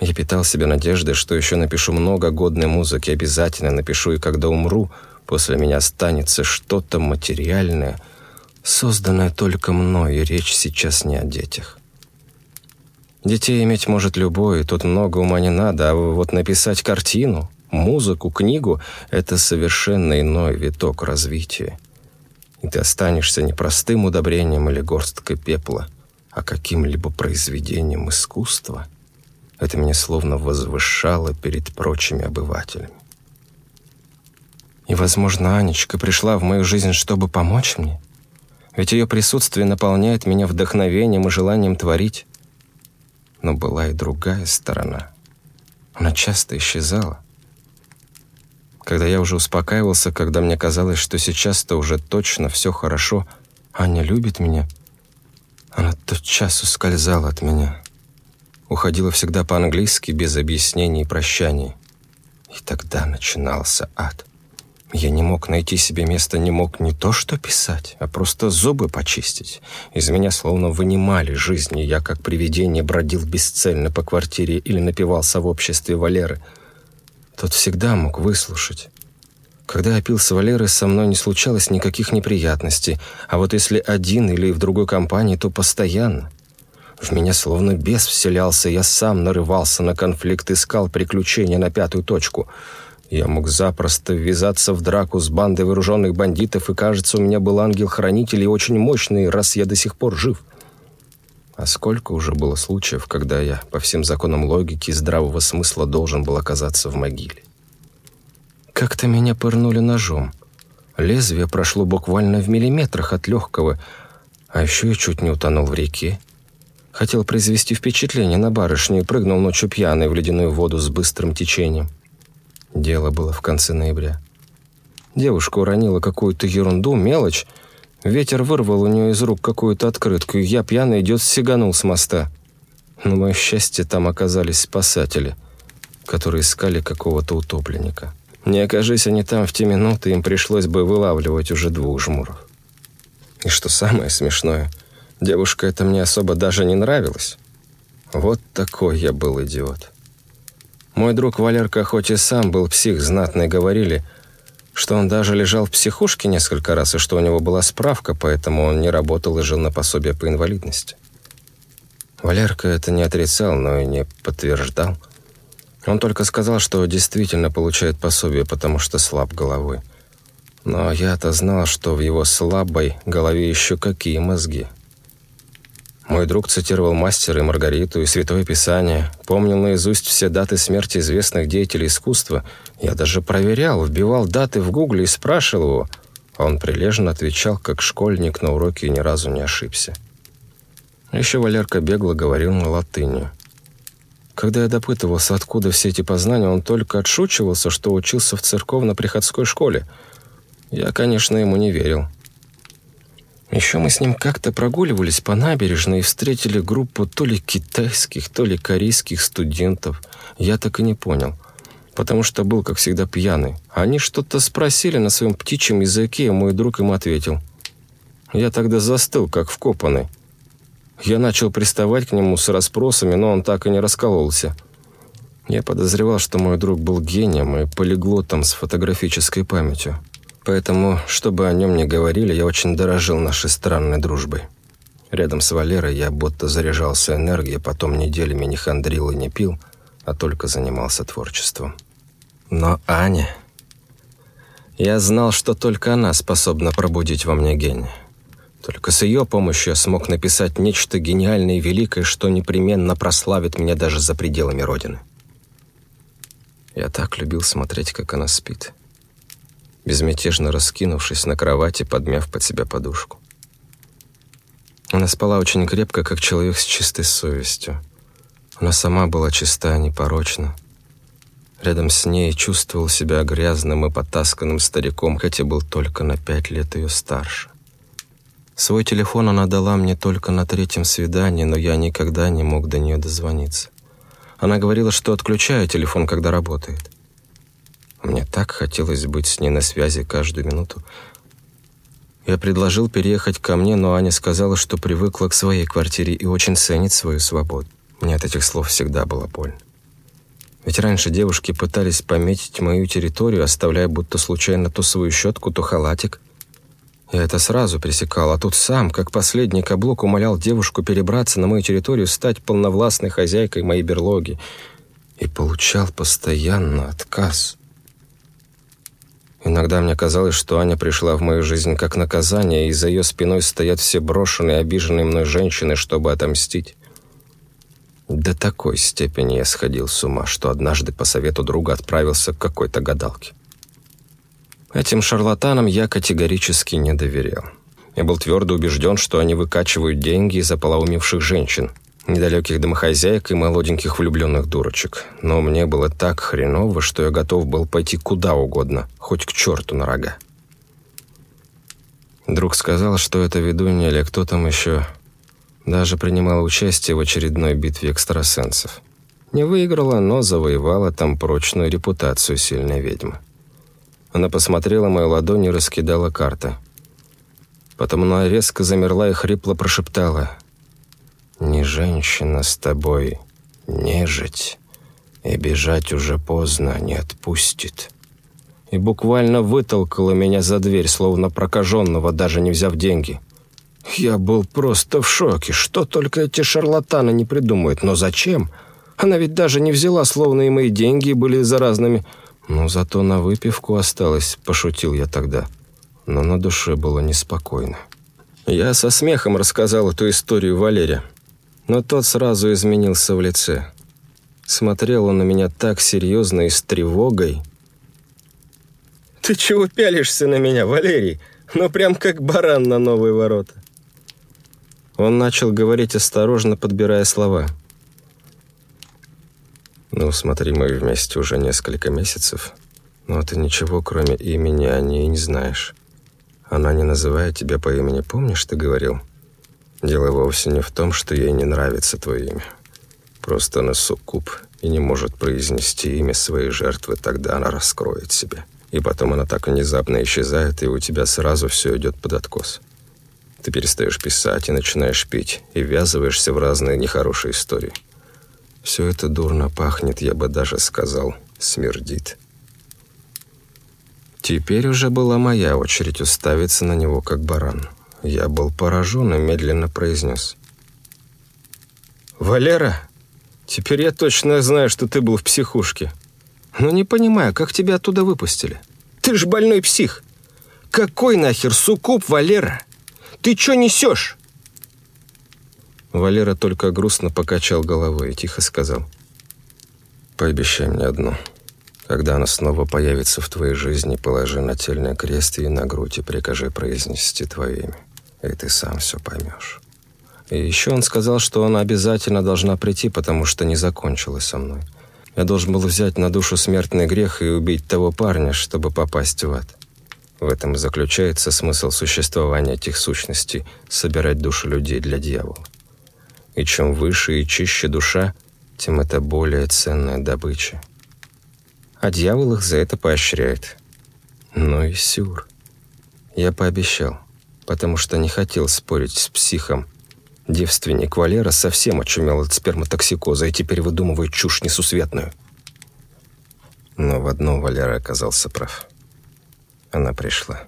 Я питал себе надеждой, что еще напишу много годной музыки, обязательно напишу, и когда умру, После меня останется что-то материальное, созданное только мной, и речь сейчас не о детях. Детей иметь может любой, тут много ума не надо, а вот написать картину, музыку, книгу — это совершенно иной виток развития. И ты останешься не простым удобрением или горсткой пепла, а каким-либо произведением искусства. Это меня словно возвышало перед прочими обывателями. И, возможно, Анечка пришла в мою жизнь, чтобы помочь мне. Ведь ее присутствие наполняет меня вдохновением и желанием творить. Но была и другая сторона. Она часто исчезала. Когда я уже успокаивался, когда мне казалось, что сейчас-то уже точно все хорошо, Аня любит меня, она тотчас ускользала от меня. Уходила всегда по-английски, без объяснений и прощаний. И тогда начинался ад. Я не мог найти себе места, не мог не то что писать, а просто зубы почистить. Из меня словно вынимали жизни. Я как привидение бродил бесцельно по квартире или напивался в обществе Валеры. Тот всегда мог выслушать. Когда я пил с Валерой, со мной не случалось никаких неприятностей, а вот если один или в другой компании, то постоянно. В меня словно бес вселялся, я сам нарывался на конфликт, искал приключения на пятую точку — я мог запросто ввязаться в драку с бандой вооруженных бандитов, и, кажется, у меня был ангел-хранитель и очень мощный, раз я до сих пор жив. А сколько уже было случаев, когда я, по всем законам логики и здравого смысла, должен был оказаться в могиле. Как-то меня пырнули ножом. Лезвие прошло буквально в миллиметрах от легкого, а еще я чуть не утонул в реке. Хотел произвести впечатление на барышню и прыгнул ночью пьяный в ледяную воду с быстрым течением. Дело было в конце ноября. Девушка уронила какую-то ерунду, мелочь. Ветер вырвал у нее из рук какую-то открытку, и я, пьяный идет, сиганул с моста. На мое счастье, там оказались спасатели, которые искали какого-то утопленника. Не окажись они там в те минуты, им пришлось бы вылавливать уже двух жмуров. И что самое смешное, девушка эта мне особо даже не нравилась. Вот такой я был идиот. Мой друг Валерка хоть и сам был псих знатный, говорили, что он даже лежал в психушке несколько раз, и что у него была справка, поэтому он не работал и жил на пособие по инвалидности. Валерка это не отрицал, но и не подтверждал. Он только сказал, что действительно получает пособие, потому что слаб головой. Но я-то знал, что в его слабой голове еще какие мозги. Мой друг цитировал «Мастера и Маргариту» и Святое Писание, помнил наизусть все даты смерти известных деятелей искусства. Я даже проверял, вбивал даты в гугле и спрашивал его. Он прилежно отвечал, как школьник на уроке и ни разу не ошибся. Еще Валерка бегло говорил на латыни. Когда я допытывался, откуда все эти познания, он только отшучивался, что учился в церковно-приходской школе – я, конечно, ему не верил. Еще мы с ним как-то прогуливались по набережной и встретили группу то ли китайских, то ли корейских студентов. Я так и не понял, потому что был, как всегда, пьяный. Они что-то спросили на своем птичьем языке, и мой друг им ответил. Я тогда застыл, как вкопанный. Я начал приставать к нему с расспросами, но он так и не раскололся. Я подозревал, что мой друг был гением и полиглотом с фотографической памятью. Поэтому, чтобы о нем не говорили, я очень дорожил нашей странной дружбой. Рядом с Валерой я будто заряжался энергией, потом неделями не хандрил и не пил, а только занимался творчеством. Но Аня... Я знал, что только она способна пробудить во мне гения. Только с ее помощью я смог написать нечто гениальное и великое, что непременно прославит меня даже за пределами Родины. Я так любил смотреть, как она спит безмятежно раскинувшись на кровати, подмяв под себя подушку. Она спала очень крепко, как человек с чистой совестью. Она сама была чиста, непорочна. Рядом с ней чувствовал себя грязным и потасканным стариком, хотя был только на пять лет ее старше. Свой телефон она дала мне только на третьем свидании, но я никогда не мог до нее дозвониться. Она говорила, что отключаю телефон, когда работает. Мне так хотелось быть с ней на связи каждую минуту. Я предложил переехать ко мне, но Аня сказала, что привыкла к своей квартире и очень ценит свою свободу. Мне от этих слов всегда было больно. Ведь раньше девушки пытались пометить мою территорию, оставляя будто случайно то свою щетку, то халатик. Я это сразу пресекал, а тут сам, как последний каблук, умолял девушку перебраться на мою территорию, стать полновластной хозяйкой моей берлоги. И получал постоянно отказ. Иногда мне казалось, что Аня пришла в мою жизнь как наказание, и за ее спиной стоят все брошенные, обиженные мной женщины, чтобы отомстить. До такой степени я сходил с ума, что однажды по совету друга отправился к какой-то гадалке. Этим шарлатанам я категорически не доверял. Я был твердо убежден, что они выкачивают деньги из ополоумевших женщин – недалеких домохозяек и молоденьких влюбленных дурочек. Но мне было так хреново, что я готов был пойти куда угодно, хоть к черту на рога. Друг сказал, что это ведунья или кто там еще даже принимала участие в очередной битве экстрасенсов. Не выиграла, но завоевала там прочную репутацию сильной ведьмы. Она посмотрела мою ладонь и раскидала карты. Потом она резко замерла и хрипло прошептала — не женщина с тобой, нежить, и бежать уже поздно не отпустит. И буквально вытолкала меня за дверь, словно прокаженного, даже не взяв деньги. Я был просто в шоке, что только эти шарлатаны не придумают. Но зачем? Она ведь даже не взяла, словно и мои деньги были заразными. Но зато на выпивку осталось, пошутил я тогда. Но на душе было неспокойно. Я со смехом рассказал эту историю Валере но тот сразу изменился в лице. Смотрел он на меня так серьезно и с тревогой. «Ты чего пялишься на меня, Валерий? Ну прям как баран на новые ворота». Он начал говорить осторожно, подбирая слова. «Ну, смотри, мы вместе уже несколько месяцев, но ты ничего, кроме имени, о ней не знаешь. Она не называет тебя по имени, помнишь, ты говорил?» Дело вовсе не в том, что ей не нравится твое имя. Просто она суккуб и не может произнести имя своей жертвы, тогда она раскроет себя. И потом она так внезапно исчезает, и у тебя сразу все идет под откос. Ты перестаешь писать и начинаешь пить, и ввязываешься в разные нехорошие истории. Все это дурно пахнет, я бы даже сказал, смердит. Теперь уже была моя очередь уставиться на него, как баран. Я был поражен и медленно произнес. «Валера, теперь я точно знаю, что ты был в психушке. Но не понимаю, как тебя оттуда выпустили? Ты ж больной псих. Какой нахер суккуб, Валера? Ты чё несешь? Валера только грустно покачал головой и тихо сказал. «Пообещай мне одно. Когда она снова появится в твоей жизни, положи нательный крест и на грудь и прикажи произнести твое имя. И ты сам все поймешь». И еще он сказал, что она обязательно должна прийти, потому что не закончила со мной. Я должен был взять на душу смертный грех и убить того парня, чтобы попасть в ад. В этом и заключается смысл существования этих сущностей – собирать души людей для дьявола. И чем выше и чище душа, тем это более ценная добыча. А дьявол их за это поощряет. Ну и сюр. Я пообещал, потому что не хотел спорить с психом, Девственник Валера совсем очумел от сперматоксикоза и теперь выдумывает чушь несусветную. Но в одном Валера оказался прав. Она пришла.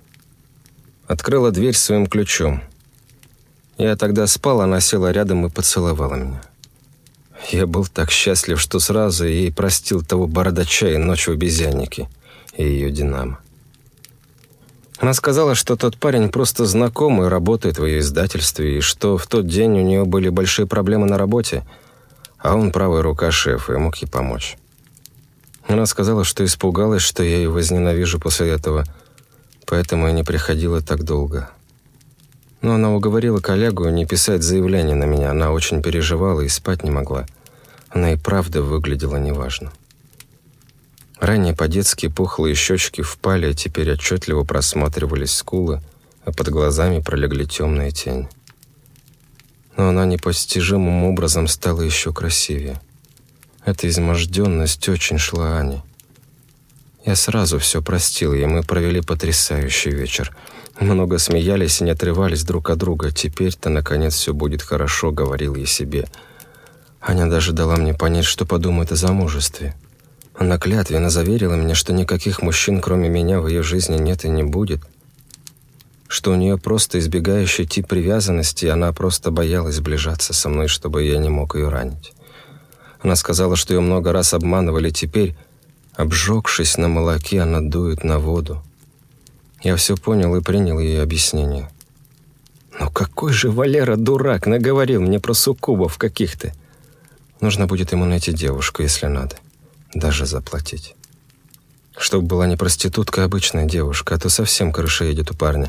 Открыла дверь своим ключом. Я тогда спал, она села рядом и поцеловала меня. Я был так счастлив, что сразу ей простил того бородача и ночь в обезьяннике и ее динамо. Она сказала, что тот парень просто знакомый, работает в ее издательстве, и что в тот день у нее были большие проблемы на работе, а он правая рука шефа и мог ей помочь. Она сказала, что испугалась, что я ее возненавижу после этого, поэтому и не приходила так долго. Но она уговорила коллегу не писать заявление на меня, она очень переживала и спать не могла. Она и правда выглядела неважно. Ранее по-детски пухлые щечки впали, а теперь отчетливо просматривались скулы, а под глазами пролегли темные тени. Но она непостижимым образом стала еще красивее. Эта изможденность очень шла Ане. Я сразу все простил, и мы провели потрясающий вечер. Много смеялись и не отрывались друг от друга. Теперь-то, наконец, все будет хорошо, говорил я себе. Аня даже дала мне понять, что подумает о замужестве. Она клятвенно заверила меня, что никаких мужчин, кроме меня, в ее жизни нет и не будет. Что у нее просто избегающий тип привязанности, и она просто боялась сближаться со мной, чтобы я не мог ее ранить. Она сказала, что ее много раз обманывали, теперь, обжегшись на молоке, она дует на воду. Я все понял и принял ее объяснение. Но какой же Валера дурак, наговорил мне про суккубов каких-то. Нужно будет ему найти девушку, если надо даже заплатить. Чтоб была не проститутка, а обычная девушка, а то совсем крыша едет у парня.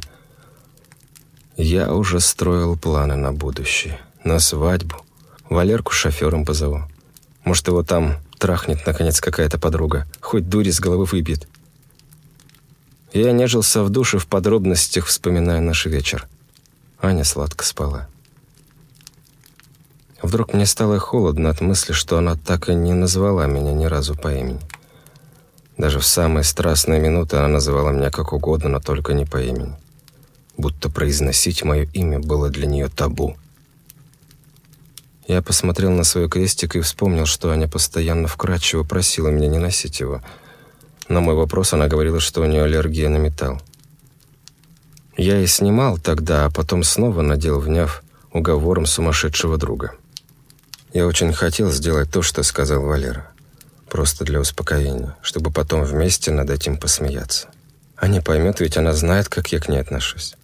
Я уже строил планы на будущее. На свадьбу. Валерку шофером позову. Может, его там трахнет, наконец, какая-то подруга. Хоть дури с головы выбьет. Я нежился в душе в подробностях, вспоминая наш вечер. Аня сладко спала. Вдруг мне стало холодно от мысли, что она так и не назвала меня ни разу по имени. Даже в самые страстные минуты она называла меня как угодно, но только не по имени. Будто произносить мое имя было для нее табу. Я посмотрел на свой крестик и вспомнил, что Аня постоянно вкратчиво просила меня не носить его. На мой вопрос она говорила, что у нее аллергия на металл. Я и снимал тогда, а потом снова надел, вняв уговором сумасшедшего друга. Я очень хотел сделать то, что сказал Валера. Просто для успокоения, чтобы потом вместе над этим посмеяться. Аня поймет, ведь она знает, как я к ней отношусь.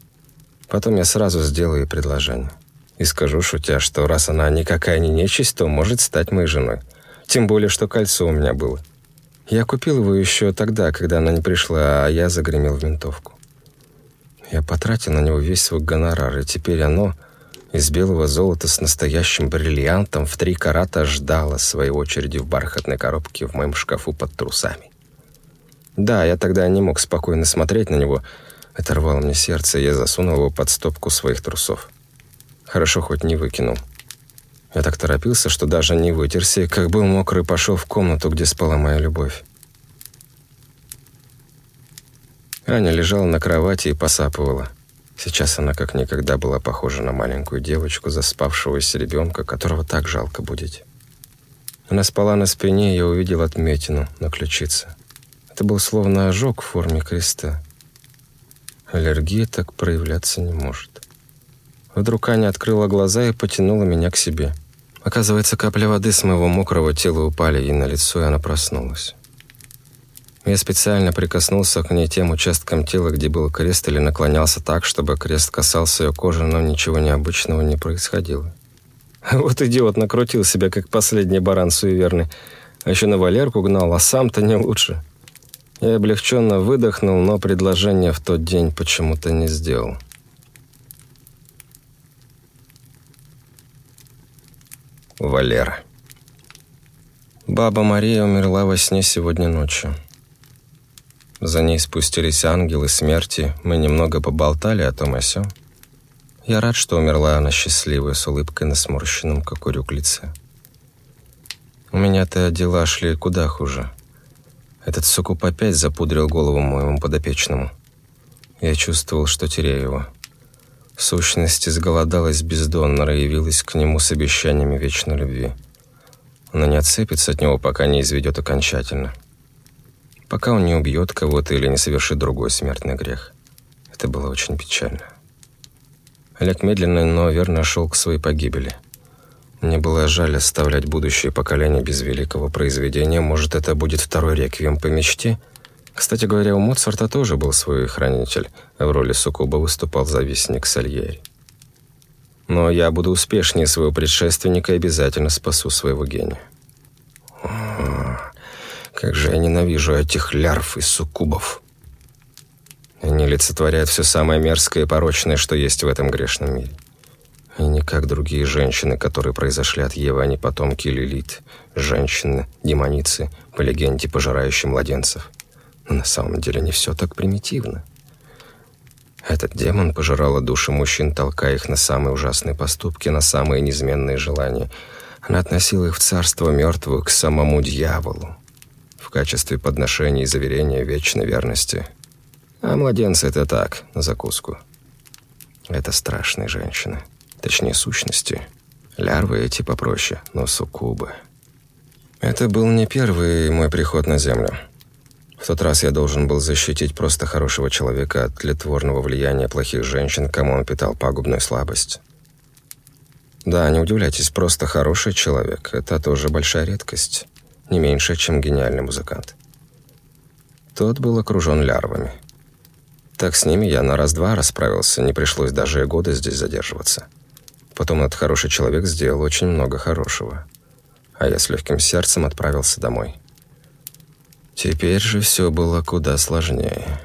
Потом я сразу сделаю ей предложение. И скажу, шутя, что раз она никакая не нечисть, то может стать моей женой. Тем более, что кольцо у меня было. Я купил его еще тогда, когда она не пришла, а я загремел в ментовку. Я потратил на него весь свой гонорар, и теперь оно из белого золота с настоящим бриллиантом в три карата ждала своей очереди в бархатной коробке в моем шкафу под трусами. Да, я тогда не мог спокойно смотреть на него. Это рвало мне сердце, и я засунул его под стопку своих трусов. Хорошо, хоть не выкинул. Я так торопился, что даже не вытерся, как был мокрый, пошел в комнату, где спала моя любовь. Аня лежала на кровати и посапывала. Сейчас она как никогда была похожа на маленькую девочку, заспавшегося ребенка, которого так жалко будить. Она спала на спине, и я увидел отметину на ключице. Это был словно ожог в форме креста. Аллергия так проявляться не может. Вдруг Аня открыла глаза и потянула меня к себе. Оказывается, капля воды с моего мокрого тела упали ей на лицо, и она проснулась. Я специально прикоснулся к ней тем участком тела, где был крест, или наклонялся так, чтобы крест касался ее кожи, но ничего необычного не происходило. Вот идиот накрутил себя, как последний баран суеверный. А еще на Валерку гнал, а сам-то не лучше. Я облегченно выдохнул, но предложение в тот день почему-то не сделал. Валера. Баба Мария умерла во сне сегодня ночью. За ней спустились ангелы смерти, мы немного поболтали о том и сём. Я рад, что умерла она счастливая, с улыбкой на сморщенном, как урюк, лице. У меня-то дела шли куда хуже. Этот сукуп опять запудрил голову моему подопечному. Я чувствовал, что теряю его. Сущность изголодалась бездонно и явилась к нему с обещаниями вечной любви. Она не отцепится от него, пока не изведет окончательно пока он не убьет кого-то или не совершит другой смертный грех. Это было очень печально. Олег медленно, но верно шел к своей погибели. Мне было жаль оставлять будущее поколение без великого произведения. Может, это будет второй реквием по мечте? Кстати говоря, у Моцарта тоже был свой хранитель. В роли Сукуба выступал завистник Сальери. Но я буду успешнее своего предшественника и обязательно спасу своего гения. Как же я ненавижу этих лярв и суккубов. Они олицетворяют все самое мерзкое и порочное, что есть в этом грешном мире. И не как другие женщины, которые произошли от Евы, они потомки Лилит, женщины, демоницы, по легенде пожирающие младенцев. Но на самом деле не все так примитивно. Этот демон пожирала души мужчин, толкая их на самые ужасные поступки, на самые неизменные желания. Она относила их в царство мертвых к самому дьяволу качестве подношения и заверения вечной верности. А младенцы — это так, на закуску. Это страшные женщины. Точнее, сущности. Лярвы эти попроще, но суккубы. Это был не первый мой приход на Землю. В тот раз я должен был защитить просто хорошего человека от тлетворного влияния плохих женщин, кому он питал пагубную слабость. Да, не удивляйтесь, просто хороший человек – это тоже большая редкость не меньше, чем гениальный музыкант. Тот был окружен лярвами. Так с ними я на раз-два расправился, не пришлось даже и года здесь задерживаться. Потом этот хороший человек сделал очень много хорошего. А я с легким сердцем отправился домой. Теперь же все было куда сложнее.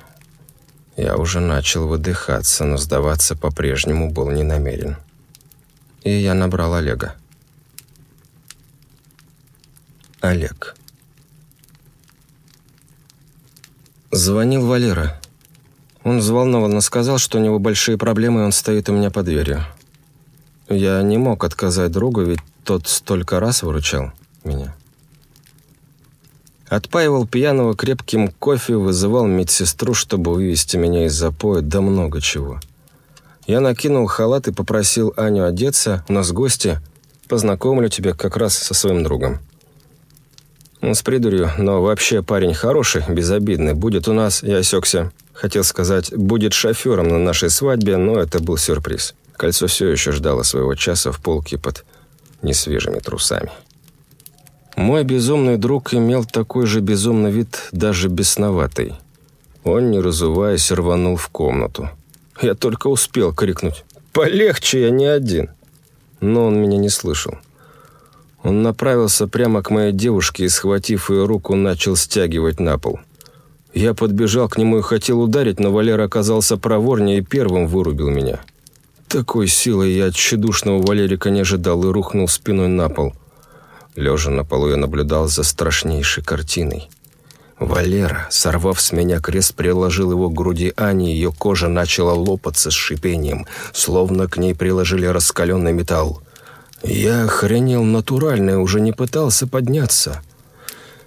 Я уже начал выдыхаться, но сдаваться по-прежнему был не намерен. И я набрал Олега. Олег. Звонил Валера. Он взволнованно сказал, что у него большие проблемы, и он стоит у меня под дверью. Я не мог отказать другу, ведь тот столько раз выручал меня. Отпаивал пьяного крепким кофе, вызывал медсестру, чтобы вывести меня из запоя, да много чего. Я накинул халат и попросил Аню одеться, у нас гости, познакомлю тебя как раз со своим другом. С придурью, но вообще парень хороший, безобидный. Будет у нас, я осекся. Хотел сказать, будет шофером на нашей свадьбе, но это был сюрприз. Кольцо все еще ждало своего часа в полке под несвежими трусами. Мой безумный друг имел такой же безумный вид, даже бесноватый. Он, не разуваясь, рванул в комнату. Я только успел крикнуть «Полегче, я не один!» Но он меня не слышал. Он направился прямо к моей девушке и, схватив ее руку, начал стягивать на пол. Я подбежал к нему и хотел ударить, но Валера оказался проворнее и первым вырубил меня. Такой силой я от тщедушного Валерика не ожидал и рухнул спиной на пол. Лежа на полу, я наблюдал за страшнейшей картиной. Валера, сорвав с меня крест, приложил его к груди Ани, ее кожа начала лопаться с шипением, словно к ней приложили раскаленный металл. Я охренел натурально уже не пытался подняться.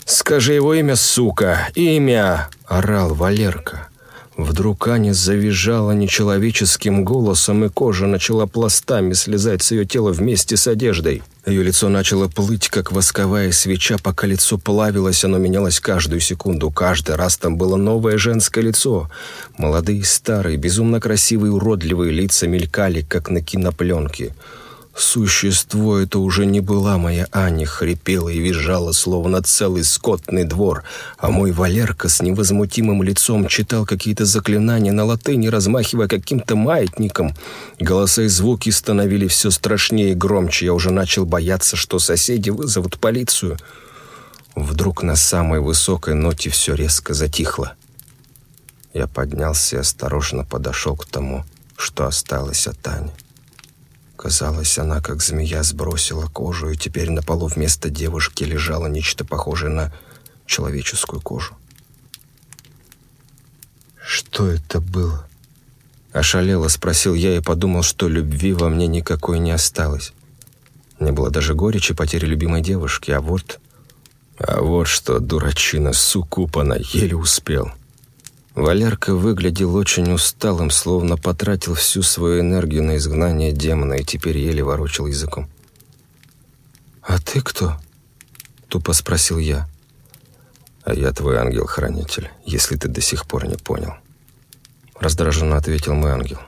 «Скажи его имя, сука! Имя!» – орал Валерка. Вдруг Аня завизжала нечеловеческим голосом, и кожа начала пластами слезать с ее тела вместе с одеждой. Ее лицо начало плыть, как восковая свеча, пока лицо плавилось, оно менялось каждую секунду. Каждый раз там было новое женское лицо. Молодые, старые, безумно красивые, уродливые лица мелькали, как на кинопленке – Существо это уже не была моя Аня, хрипела и визжала, словно целый скотный двор, а мой Валерка с невозмутимым лицом читал какие-то заклинания на латыни, размахивая каким-то маятником. Голоса и звуки становились все страшнее и громче. Я уже начал бояться, что соседи вызовут полицию. Вдруг на самой высокой ноте все резко затихло. Я поднялся и осторожно подошел к тому, что осталось от Ани. Казалось, она, как змея, сбросила кожу, и теперь на полу вместо девушки лежало нечто похожее на человеческую кожу. «Что это было?» Ошалело спросил я и подумал, что любви во мне никакой не осталось. Не было даже горечи потери любимой девушки, а вот... А вот что, дурачина, сукупана, еле успел. Валерка выглядел очень усталым, словно потратил всю свою энергию на изгнание демона и теперь еле ворочал языком. «А ты кто?» — тупо спросил я. «А я твой ангел-хранитель, если ты до сих пор не понял». Раздраженно ответил мой ангел.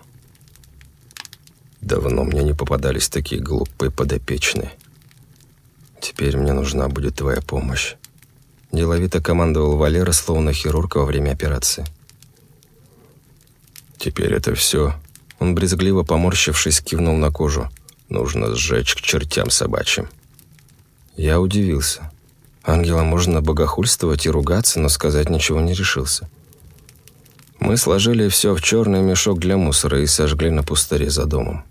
«Давно мне не попадались такие глупые подопечные. Теперь мне нужна будет твоя помощь. Деловито командовал Валера, словно хирург во время операции. «Теперь это все». Он брезгливо поморщившись кивнул на кожу. «Нужно сжечь к чертям собачьим». Я удивился. Ангела можно богохульствовать и ругаться, но сказать ничего не решился. Мы сложили все в черный мешок для мусора и сожгли на пустыре за домом.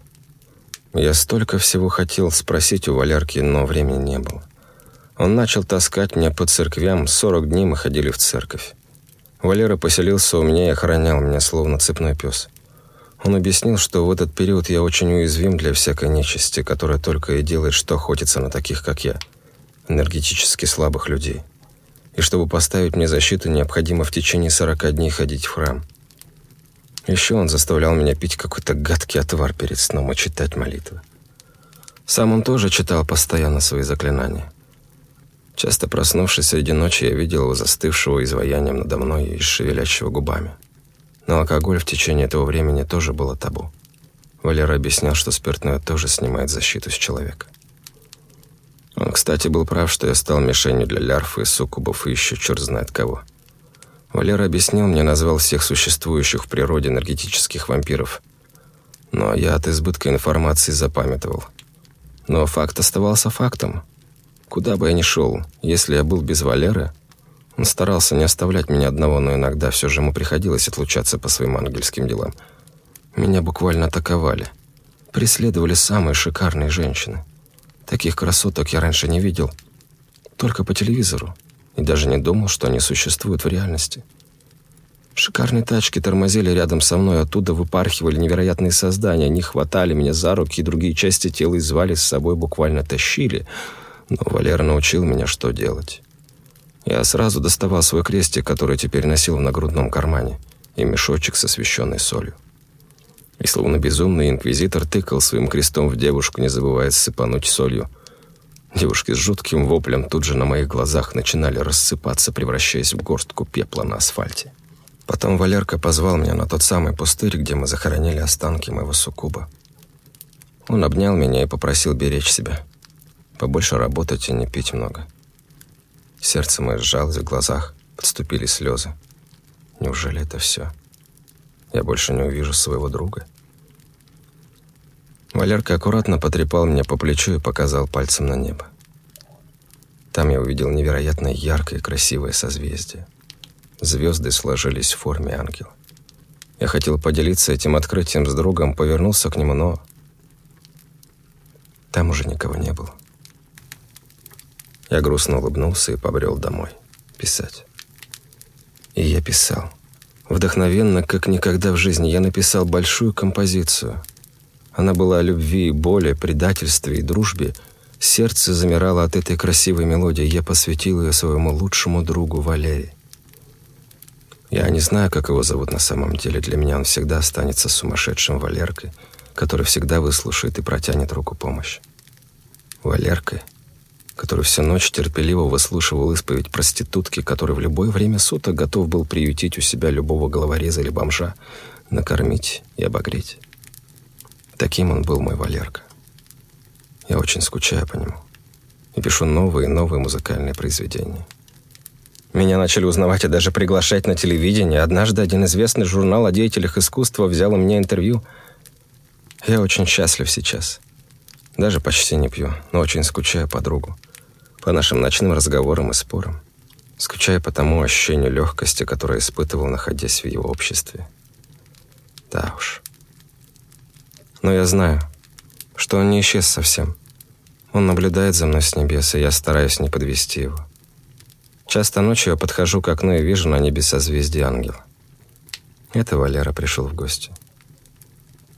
Я столько всего хотел спросить у Валярки, но времени не было. Он начал таскать меня по церквям, 40 дней мы ходили в церковь. Валера поселился у меня и охранял меня, словно цепной пес. Он объяснил, что в этот период я очень уязвим для всякой нечисти, которая только и делает, что охотится на таких, как я, энергетически слабых людей. И чтобы поставить мне защиту, необходимо в течение 40 дней ходить в храм. Еще он заставлял меня пить какой-то гадкий отвар перед сном и читать молитвы. Сам он тоже читал постоянно свои заклинания. Часто проснувшись среди ночи, я видел его застывшего изваянием надо мной и шевелящего губами. Но алкоголь в течение этого времени тоже было табу. Валера объяснял, что спиртное тоже снимает защиту с человека. Он, кстати, был прав, что я стал мишенью для лярф и суккубов и еще черт знает кого. Валера объяснил мне, назвал всех существующих в природе энергетических вампиров. Но я от избытка информации запамятовал. Но факт оставался фактом. Куда бы я ни шел, если я был без Валеры, он старался не оставлять меня одного, но иногда все же ему приходилось отлучаться по своим ангельским делам. Меня буквально атаковали. Преследовали самые шикарные женщины. Таких красоток я раньше не видел. Только по телевизору. И даже не думал, что они существуют в реальности. Шикарные тачки тормозили рядом со мной, оттуда выпархивали невероятные создания. Они хватали меня за руки и другие части тела и звали с собой, буквально тащили – но Валера научил меня, что делать. Я сразу доставал свой крестик, который теперь носил в нагрудном кармане, и мешочек со священной солью. И словно безумный инквизитор тыкал своим крестом в девушку, не забывая сыпануть солью. Девушки с жутким воплем тут же на моих глазах начинали рассыпаться, превращаясь в горстку пепла на асфальте. Потом Валерка позвал меня на тот самый пустырь, где мы захоронили останки моего суккуба. Он обнял меня и попросил беречь себя побольше работать и не пить много. Сердце мое сжалось в глазах, подступили слезы. Неужели это все? Я больше не увижу своего друга? Валерка аккуратно потрепал меня по плечу и показал пальцем на небо. Там я увидел невероятно яркое и красивое созвездие. Звезды сложились в форме ангела. Я хотел поделиться этим открытием с другом, повернулся к нему, но там уже никого не было. Я грустно улыбнулся и побрел домой. Писать. И я писал. Вдохновенно, как никогда в жизни, я написал большую композицию. Она была о любви и боли, предательстве и дружбе. Сердце замирало от этой красивой мелодии. Я посвятил ее своему лучшему другу Валерии. Я не знаю, как его зовут на самом деле. Для меня он всегда останется сумасшедшим Валеркой, который всегда выслушает и протянет руку помощи. Валеркой, который всю ночь терпеливо выслушивал исповедь проститутки, который в любое время суток готов был приютить у себя любого головореза или бомжа, накормить и обогреть. Таким он был мой Валерка. Я очень скучаю по нему. И пишу новые и новые музыкальные произведения. Меня начали узнавать и даже приглашать на телевидение. Однажды один известный журнал о деятелях искусства взял у меня интервью. Я очень счастлив сейчас. Даже почти не пью, но очень скучаю по другу. По нашим ночным разговорам и спорам. Скучаю по тому ощущению легкости, которое испытывал, находясь в его обществе. Да уж. Но я знаю, что он не исчез совсем. Он наблюдает за мной с небес, и я стараюсь не подвести его. Часто ночью я подхожу к окну и вижу на небе созвездие ангела. Это Валера пришел в гости.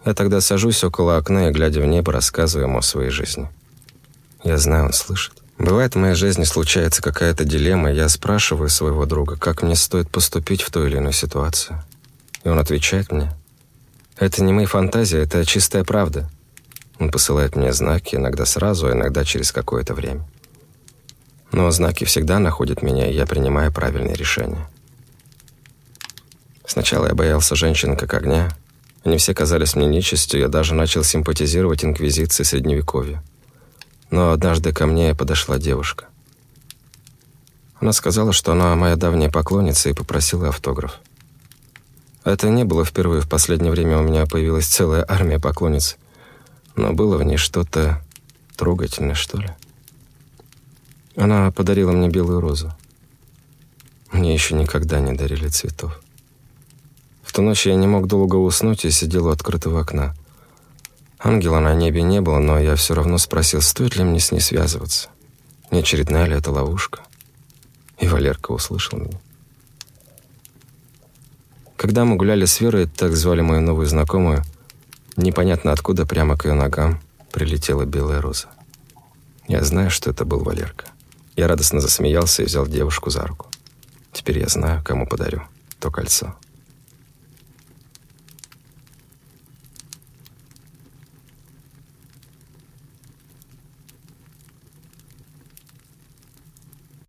Я тогда сажусь около окна и, глядя в небо, рассказываю ему о своей жизни. Я знаю, он слышит. Бывает, в моей жизни случается какая-то дилемма, я спрашиваю своего друга, как мне стоит поступить в той или иной ситуации. И он отвечает мне, «Это не мои фантазии, это чистая правда». Он посылает мне знаки, иногда сразу, а иногда через какое-то время. Но знаки всегда находят меня, и я принимаю правильные решения. Сначала я боялся женщин как огня. Они все казались мне нечистью, я даже начал симпатизировать инквизиции Средневековья. Но однажды ко мне подошла девушка. Она сказала, что она моя давняя поклонница и попросила автограф. Это не было впервые. В последнее время у меня появилась целая армия поклонниц. Но было в ней что-то трогательное, что ли. Она подарила мне белую розу. Мне еще никогда не дарили цветов. Ту ночь я не мог долго уснуть и сидел у открытого окна. Ангела на небе не было, но я все равно спросил, стоит ли мне с ней связываться. Не очередная ли это ловушка? И Валерка услышал меня. Когда мы гуляли с Верой, так звали мою новую знакомую, непонятно откуда прямо к ее ногам прилетела белая роза. Я знаю, что это был Валерка. Я радостно засмеялся и взял девушку за руку. Теперь я знаю, кому подарю то кольцо.